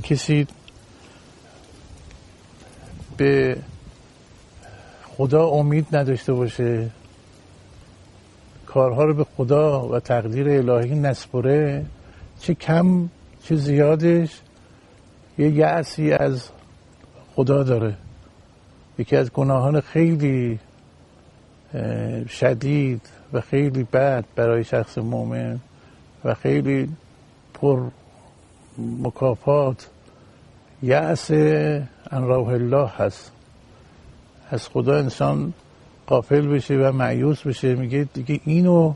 کسی به خدا امید نداشته باشه کارها رو به خدا و تقدیر الهی نسپره چه کم چه زیادش یه یعصی از خدا داره. یکی از گناهان خیلی شدید و خیلی بد برای شخص مؤمن و خیلی پر مکافات یأس ان روح الله هست. از خدا انسان قافل بشه و معیوس بشه. میگه دیگه اینو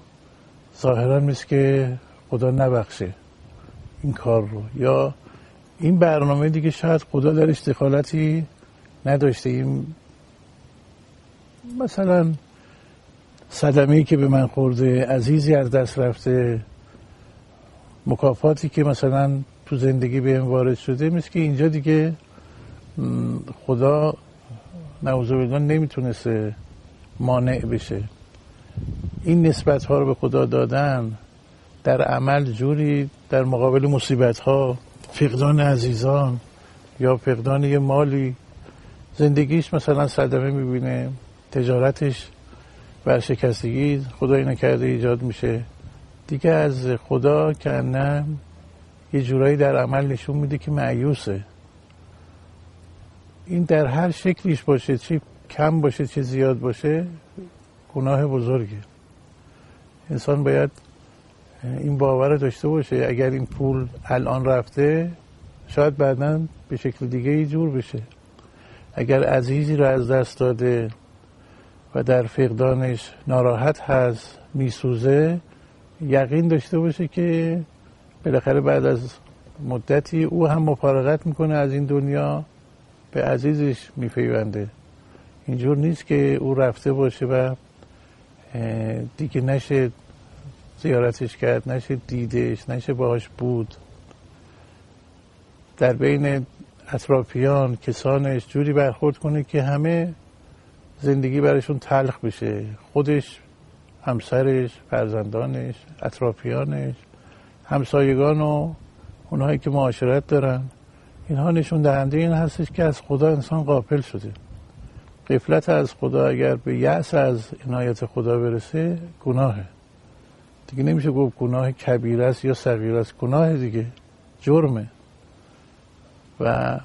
ظاهرا مثل که خدا نبخشه این کار رو. یا این برنامه دیگه شاید خدا در دخالتی نداشته. این مثلا صدمه که به من خورده عزیزی از دست رفته مکافاتی که مثلا تو زندگی به وارد شده مثل که اینجا دیگه خدا نعوذ بالله نمی‌تونسته مانع بشه. این نسبت ها رو به خدا دادن در عمل جوری در مقابل مصیبت ها فقدان عزیزان یا فقدان یه مالی. زندگیش مثلا صدمه می‌بینه تجارتش ورشکستگی خدا اینو کرده ایجاد میشه. دیگه از خدا که نه یه جورایی در عمل نشون میده که معیوسه. این در هر شکلیش باشه چی کم باشه چی زیاد باشه گناه بزرگه. انسان باید این باور داشته باشه. اگر این پول الان رفته شاید بعدا به شکل دیگه ای جور بشه. اگر عزیزی رو از دست داده و در فقدانش ناراحت هست میسوزه یقین داشته باشه که بالاخره بعد از مدتی او هم مفارقت می‌کنه از این دنیا به عزیزش میفیونده اینجور نیست که او رفته باشه و دیگه نشه زیارتش کرد نشه دیدش نشه باهاش بود. در بین اطرافیان کسانش جوری برخورد کنه که همه زندگی برایشون تلخ بشه. خودش همسرش فرزندانش اطرافیانش. همسایگان و اونهایی که معاشرت دارن. اینها نشون دهنده این هستش که از خدا انسان قافل شده. قفلت از خدا اگر به یأس از عنایت خدا برسه گناهه. دیگه نمیشه گفت گناه کبیر است یا صغیر است. گناه دیگه. جرمه. و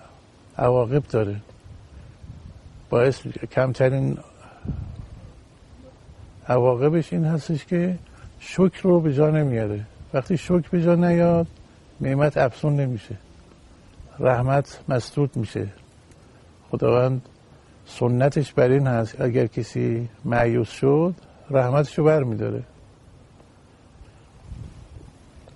عواقب داره. باعث کمترین عواقبش این هستش که شکر رو به جا نمیاره. وقتی شکر به جا نیاد نعمت افزون نمیشه. رحمت مسدود میشه. خداوند سنتش بر این هست اگر کسی معیوس شد رحمتش رو بر میداره